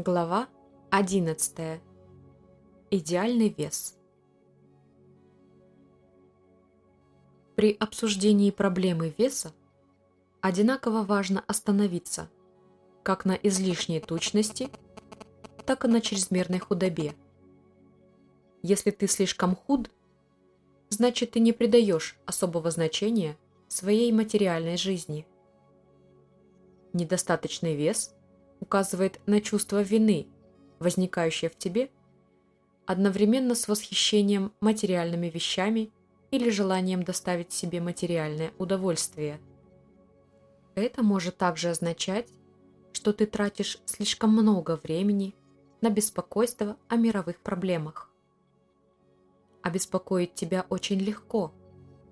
Глава 11. Идеальный вес. При обсуждении проблемы веса одинаково важно остановиться как на излишней тучности, так и на чрезмерной худобе. Если ты слишком худ, значит ты не придаешь особого значения своей материальной жизни. Недостаточный вес указывает на чувство вины, возникающее в тебе, одновременно с восхищением материальными вещами или желанием доставить себе материальное удовольствие. Это может также означать, что ты тратишь слишком много времени на беспокойство о мировых проблемах. Обеспокоить тебя очень легко.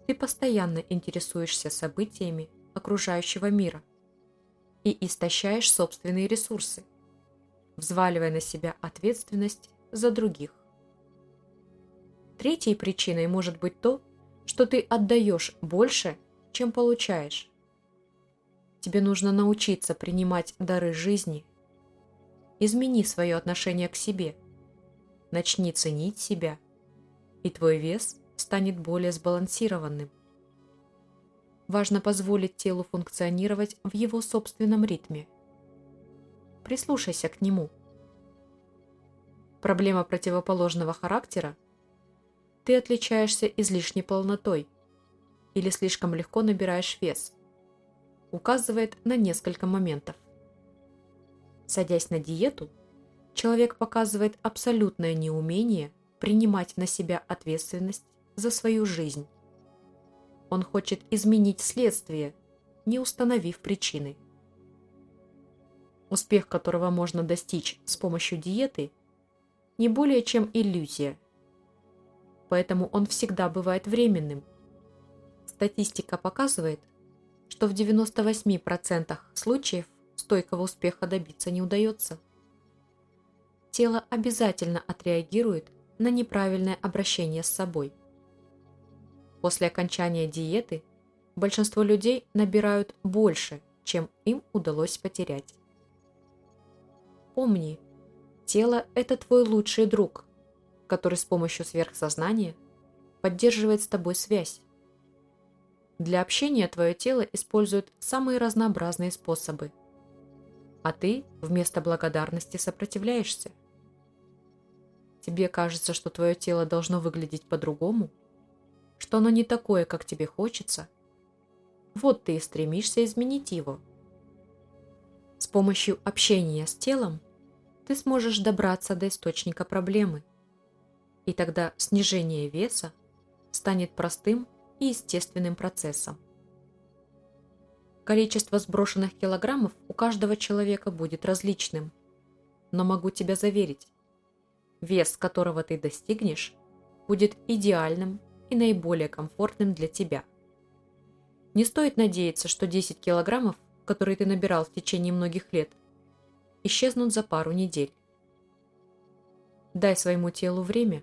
Ты постоянно интересуешься событиями окружающего мира – и истощаешь собственные ресурсы, взваливая на себя ответственность за других. Третьей причиной может быть то, что ты отдаешь больше, чем получаешь. Тебе нужно научиться принимать дары жизни. Измени свое отношение к себе. Начни ценить себя, и твой вес станет более сбалансированным. Важно позволить телу функционировать в его собственном ритме. Прислушайся к нему. Проблема противоположного характера – ты отличаешься излишней полнотой или слишком легко набираешь вес – указывает на несколько моментов. Садясь на диету, человек показывает абсолютное неумение принимать на себя ответственность за свою жизнь. Он хочет изменить следствие, не установив причины. Успех которого можно достичь с помощью диеты, не более чем иллюзия. Поэтому он всегда бывает временным. Статистика показывает, что в 98% случаев стойкого успеха добиться не удается. Тело обязательно отреагирует на неправильное обращение с собой – После окончания диеты большинство людей набирают больше, чем им удалось потерять. Помни, тело – это твой лучший друг, который с помощью сверхсознания поддерживает с тобой связь. Для общения твое тело использует самые разнообразные способы, а ты вместо благодарности сопротивляешься. Тебе кажется, что твое тело должно выглядеть по-другому – что оно не такое, как тебе хочется, вот ты и стремишься изменить его. С помощью общения с телом ты сможешь добраться до источника проблемы, и тогда снижение веса станет простым и естественным процессом. Количество сброшенных килограммов у каждого человека будет различным, но могу тебя заверить, вес которого ты достигнешь, будет идеальным и наиболее комфортным для тебя. Не стоит надеяться, что 10 килограммов, которые ты набирал в течение многих лет, исчезнут за пару недель. Дай своему телу время,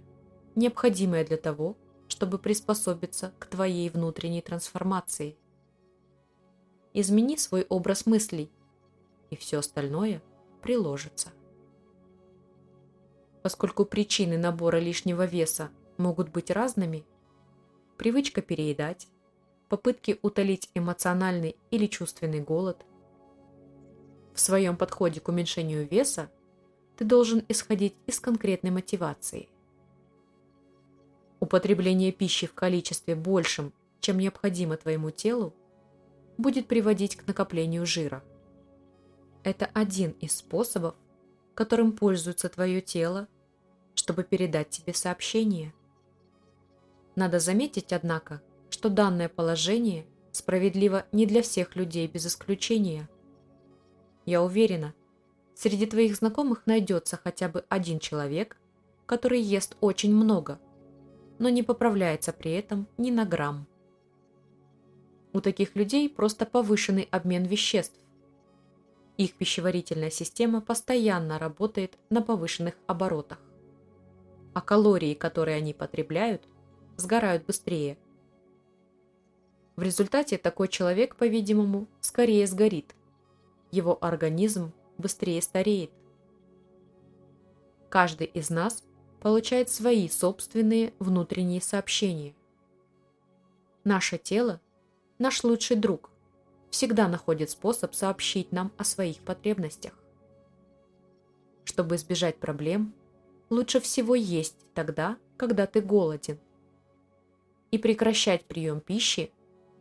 необходимое для того, чтобы приспособиться к твоей внутренней трансформации. Измени свой образ мыслей, и все остальное приложится. Поскольку причины набора лишнего веса могут быть разными, привычка переедать, попытки утолить эмоциональный или чувственный голод. В своем подходе к уменьшению веса ты должен исходить из конкретной мотивации. Употребление пищи в количестве большем, чем необходимо твоему телу, будет приводить к накоплению жира. Это один из способов, которым пользуется твое тело, чтобы передать тебе сообщение – надо заметить, однако, что данное положение справедливо не для всех людей без исключения. Я уверена, среди твоих знакомых найдется хотя бы один человек, который ест очень много, но не поправляется при этом ни на грамм. У таких людей просто повышенный обмен веществ. Их пищеварительная система постоянно работает на повышенных оборотах. А калории, которые они потребляют, сгорают быстрее. В результате такой человек, по-видимому, скорее сгорит. Его организм быстрее стареет. каждый из нас получает свои собственные внутренние сообщения. Наше тело, наш лучший друг, всегда находит способ сообщить нам о своих потребностях. Чтобы избежать проблем, лучше всего есть тогда, когда ты голоден, и прекращать прием пищи,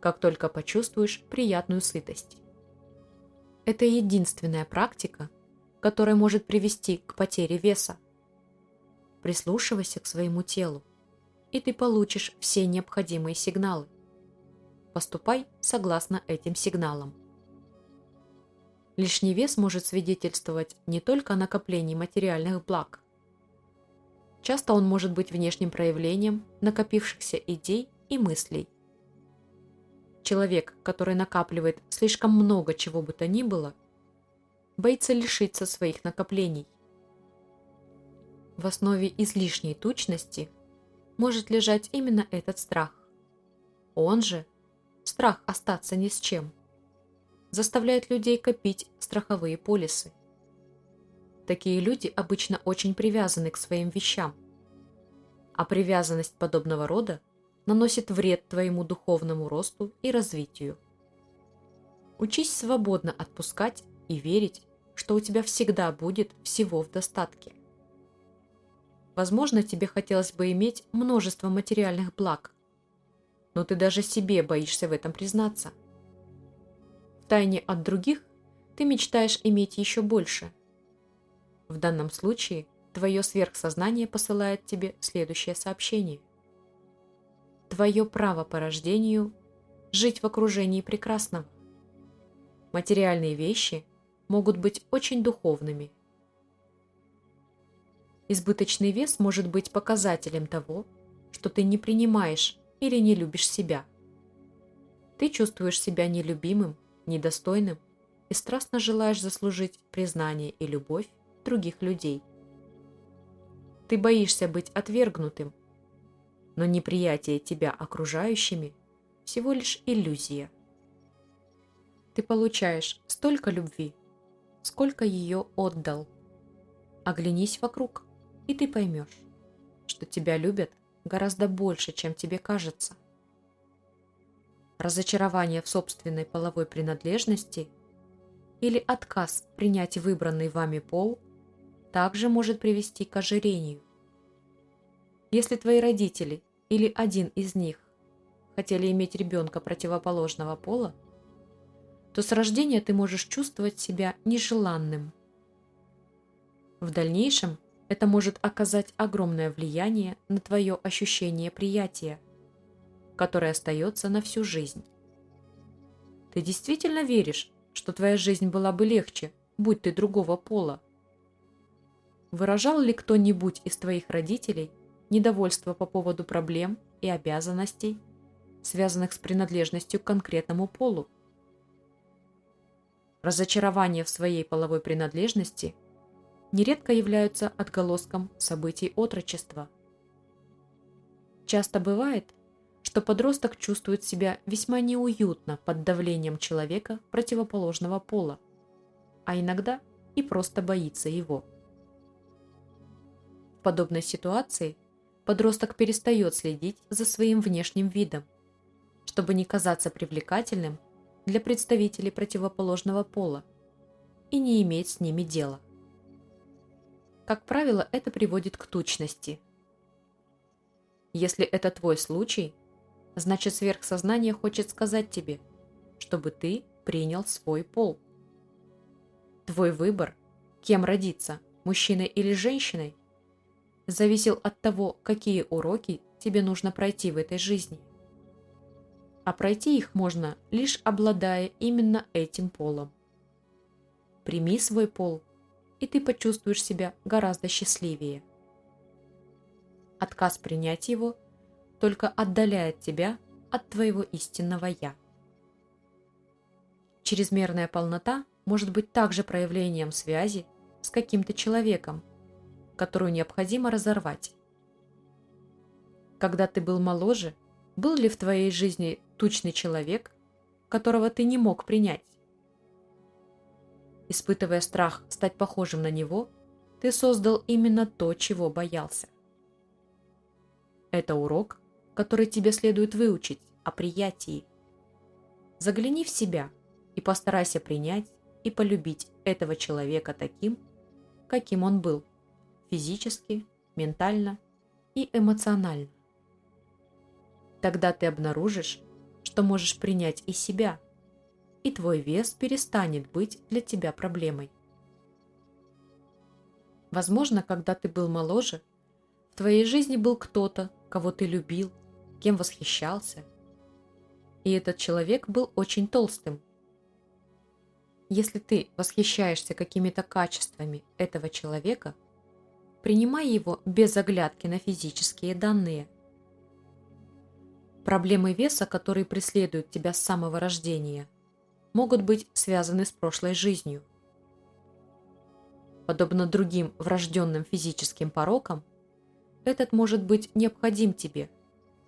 как только почувствуешь приятную сытость. Это единственная практика, которая может привести к потере веса. Прислушивайся к своему телу, и ты получишь все необходимые сигналы. Поступай согласно этим сигналам. Лишний вес может свидетельствовать не только о накоплении материальных благ. Часто он может быть внешним проявлением накопившихся идей и мыслей. Человек, который накапливает слишком много чего бы то ни было, боится лишиться своих накоплений. В основе излишней тучности может лежать именно этот страх. Он же, страх остаться ни с чем – заставляет людей копить страховые полисы. Такие люди обычно очень привязаны к своим вещам. А привязанность подобного рода наносит вред твоему духовному росту и развитию. Учись свободно отпускать и верить, что у тебя всегда будет всего в достатке. Возможно, тебе хотелось бы иметь множество материальных благ, но ты даже себе боишься в этом признаться – Втайне от других ты мечтаешь иметь еще больше. В данном случае твое сверхсознание посылает тебе следующее сообщение. Твое право по рождению – жить в окружении прекрасного. Материальные вещи могут быть очень духовными. Избыточный вес может быть показателем того, что ты не принимаешь или не любишь себя. Ты чувствуешь себя нелюбимым недостойным и страстно желаешь заслужить признание и любовь других людей. Ты боишься быть отвергнутым, но неприятие тебя окружающими всего лишь иллюзия. Ты получаешь столько любви, сколько ее отдал. Оглянись вокруг, и ты поймешь, что тебя любят гораздо больше, чем тебе кажется разочарование в собственной половой принадлежности или отказ принять выбранный вами пол также может привести к ожирению. Если твои родители или один из них хотели иметь ребенка противоположного пола, то с рождения ты можешь чувствовать себя нежеланным. В дальнейшем это может оказать огромное влияние на твое ощущение приятия – который остается на всю жизнь. Ты действительно веришь, что твоя жизнь была бы легче, будь ты другого пола? Выражал ли кто-нибудь из твоих родителей недовольство по поводу проблем и обязанностей, связанных с принадлежностью к конкретному полу? Разочарование в своей половой принадлежности нередко являются отголоском событий отрочества. Часто бывает, что подросток чувствует себя весьма неуютно под давлением человека противоположного пола, а иногда и просто боится его. В подобной ситуации подросток перестает следить за своим внешним видом, чтобы не казаться привлекательным для представителей противоположного пола и не иметь с ними дела. Как правило, это приводит к тучности. Если это твой случай – Значит, сверхсознание хочет сказать тебе, чтобы ты принял свой пол. Твой выбор, кем родиться, мужчиной или женщиной, зависел от того, какие уроки тебе нужно пройти в этой жизни. А пройти их можно, лишь обладая именно этим полом. Прими свой пол, и ты почувствуешь себя гораздо счастливее. Отказ принять его – только отдаляет тебя от твоего истинного «я». Чрезмерная полнота может быть также проявлением связи с каким-то человеком, которую необходимо разорвать. Когда ты был моложе, был ли в твоей жизни тучный человек, которого ты не мог принять? Испытывая страх стать похожим на него, ты создал именно то, чего боялся. Это урок, который тебе следует выучить о приятии. Загляни в себя и постарайся принять и полюбить этого человека таким, каким он был, физически, ментально и эмоционально. Тогда ты обнаружишь, что можешь принять и себя, и твой вес перестанет быть для тебя проблемой. Возможно, когда ты был моложе, в твоей жизни был кто-то, кого ты любил, кем восхищался. И этот человек был очень толстым. Если ты восхищаешься какими-то качествами этого человека, принимай его без оглядки на физические данные. Проблемы веса, которые преследуют тебя с самого рождения, могут быть связаны с прошлой жизнью. Подобно другим врожденным физическим порокам, этот может быть необходим тебе,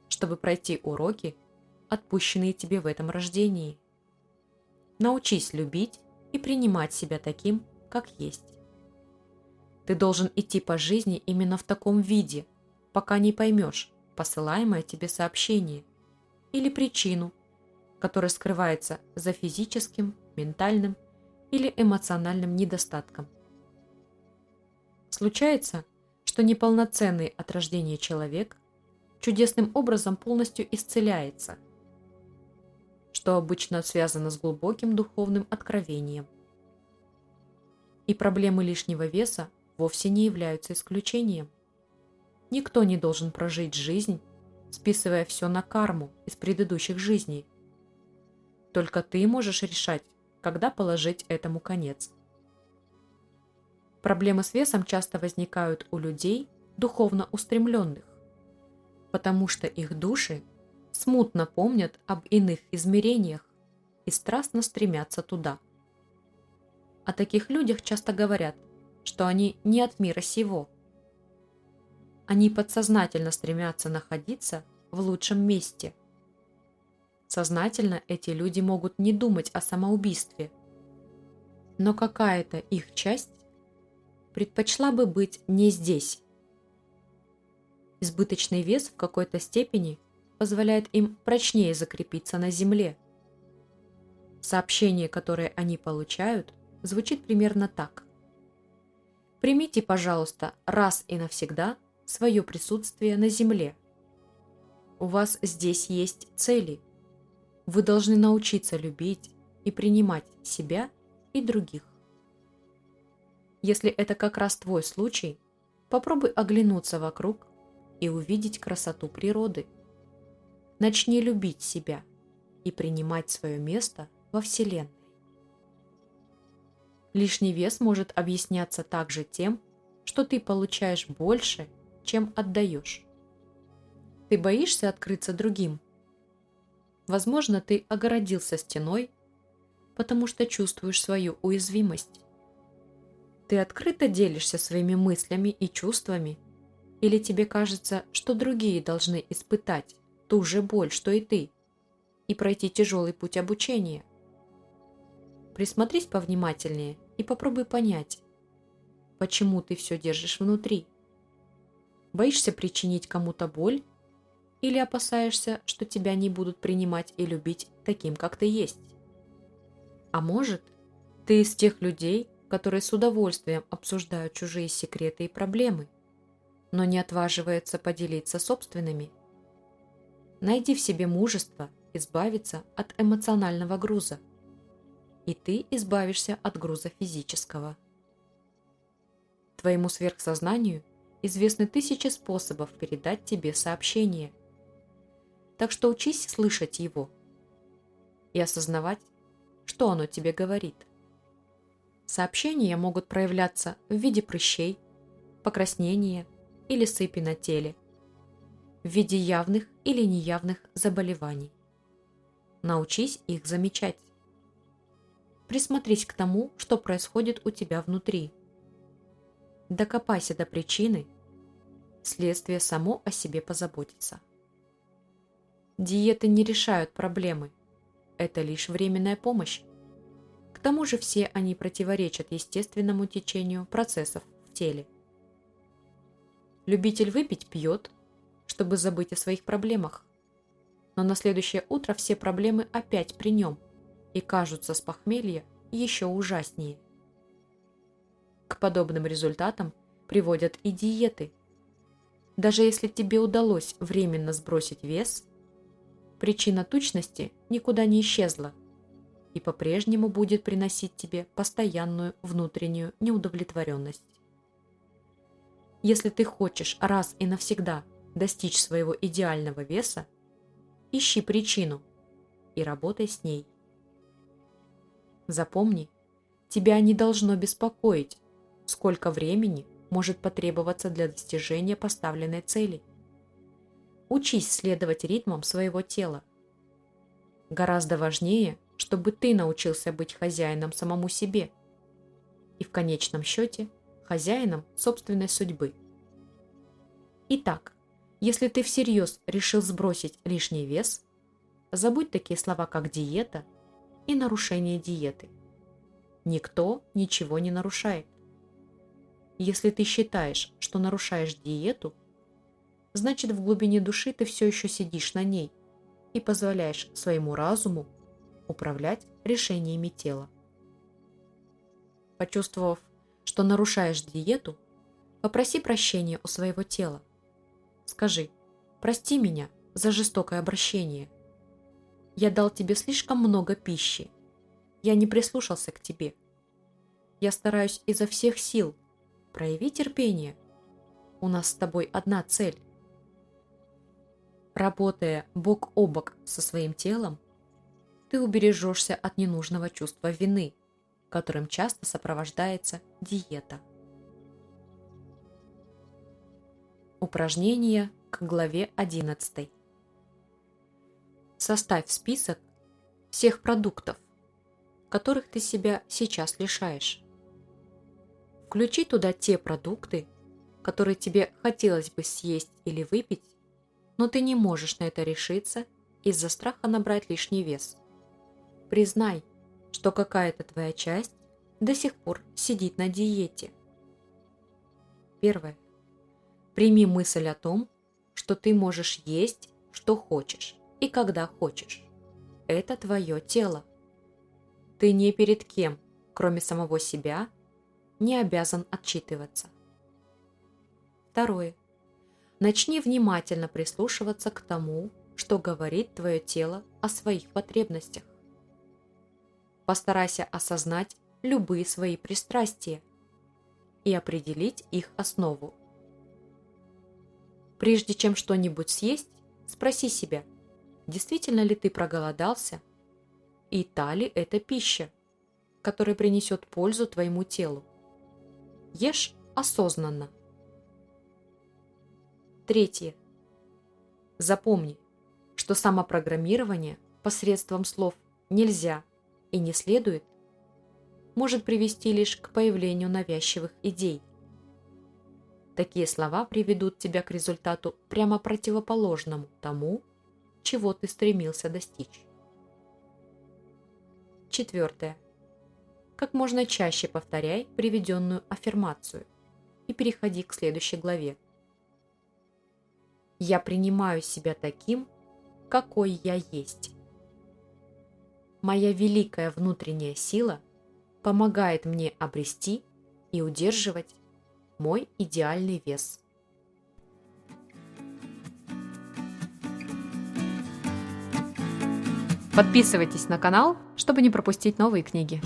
чтобы пройти уроки, отпущенные тебе в этом рождении. Научись любить и принимать себя таким, как есть. Ты должен идти по жизни именно в таком виде, пока не поймешь посылаемое тебе сообщение или причину, которая скрывается за физическим, ментальным или эмоциональным недостатком. Случается, что неполноценный от рождения человек чудесным образом полностью исцеляется, что обычно связано с глубоким духовным откровением. И проблемы лишнего веса вовсе не являются исключением. Никто не должен прожить жизнь, списывая все на карму из предыдущих жизней. Только ты можешь решать, когда положить этому конец. Проблемы с весом часто возникают у людей, духовно устремленных, потому что их души смутно помнят об иных измерениях и страстно стремятся туда. О таких людях часто говорят, что они не от мира сего. Они подсознательно стремятся находиться в лучшем месте. Сознательно эти люди могут не думать о самоубийстве, но какая-то их часть предпочла бы быть не здесь. Избыточный вес в какой-то степени позволяет им прочнее закрепиться на земле. Сообщение, которое они получают, звучит примерно так. Примите, пожалуйста, раз и навсегда свое присутствие на земле. У вас здесь есть цели. Вы должны научиться любить и принимать себя и других. Если это как раз твой случай, попробуй оглянуться вокруг и увидеть красоту природы. Начни любить себя и принимать свое место во Вселенной. Лишний вес может объясняться также тем, что ты получаешь больше, чем отдаешь. Ты боишься открыться другим. Возможно, ты огородился стеной, потому что чувствуешь свою уязвимость. Ты открыто делишься своими мыслями и чувствами? Или тебе кажется, что другие должны испытать ту же боль, что и ты, и пройти тяжелый путь обучения? Присмотрись повнимательнее и попробуй понять, почему ты все держишь внутри. Боишься причинить кому-то боль? Или опасаешься, что тебя не будут принимать и любить таким, как ты есть? А может, ты из тех людей, которые с удовольствием обсуждают чужие секреты и проблемы, но не отваживаются поделиться собственными. Найди в себе мужество избавиться от эмоционального груза, и ты избавишься от груза физического. Твоему сверхсознанию известны тысячи способов передать тебе сообщение, так что учись слышать его и осознавать, что оно тебе говорит. Сообщения могут проявляться в виде прыщей, покраснения или сыпи на теле, в виде явных или неявных заболеваний. Научись их замечать. Присмотрись к тому, что происходит у тебя внутри. Докопайся до причины, следствие само о себе позаботится. Диеты не решают проблемы, это лишь временная помощь тому же все они противоречат естественному течению процессов теле. Любитель выпить пьет, чтобы забыть о своих проблемах. Но на следующее утро все проблемы опять при нем и кажутся с похмелья еще ужаснее. К подобным результатам приводят и диеты. Даже если тебе удалось временно сбросить вес, причина тучности никуда не исчезла и по-прежнему будет приносить тебе постоянную внутреннюю неудовлетворенность. Если ты хочешь раз и навсегда достичь своего идеального веса, ищи причину и работай с ней. Запомни, тебя не должно беспокоить, сколько времени может потребоваться для достижения поставленной цели. Учись следовать ритмам своего тела. Гораздо важнее, чтобы ты научился быть хозяином самому себе и в конечном счете – хозяином собственной судьбы. Итак, если ты всерьез решил сбросить лишний вес, забудь такие слова, как диета и нарушение диеты. Никто ничего не нарушает. Если ты считаешь, что нарушаешь диету, значит в глубине души ты все еще сидишь на ней и позволяешь своему разуму управлять решениями тела. Почувствовав что нарушаешь диету, попроси прощения у своего тела. Скажи, прости меня за жестокое обращение. Я дал тебе слишком много пищи. Я не прислушался к тебе. Я стараюсь изо всех сил. Прояви терпение. У нас с тобой одна цель. Работая бок о бок со своим телом, ты убережешься от ненужного чувства вины – которым часто сопровождается диета. Упражнение к главе 11. Составь список всех продуктов, которых ты себя сейчас лишаешь. Включи туда те продукты, которые тебе хотелось бы съесть или выпить, но ты не можешь на это решиться из-за страха набрать лишний вес. Признай, что какая-то твоя часть до сих пор сидит на диете. Первое. Прими мысль о том, что ты можешь есть, что хочешь и когда хочешь. Это твое тело. Ты не перед кем, кроме самого себя, не обязан отчитываться. Второе. Начни внимательно прислушиваться к тому, что говорит твое тело о своих потребностях. Постарайся осознать любые свои пристрастия и определить их основу. Прежде чем что-нибудь съесть, спроси себя, действительно ли ты проголодался и та ли это пища, которая принесет пользу твоему телу. Ешь осознанно. Третье. Запомни, что самопрограммирование посредством слов «нельзя» и не следует, может привести лишь к появлению навязчивых идей. Такие слова приведут тебя к результату прямо противоположному тому, чего ты стремился достичь. Четвертое. Как можно чаще повторяй приведенную аффирмацию и переходи к следующей главе. Я принимаю себя таким, какой я есть моя великая внутренняя сила помогает мне обрести и удерживать мой идеальный вес. Подписывайтесь на канал, чтобы не пропустить новые книги.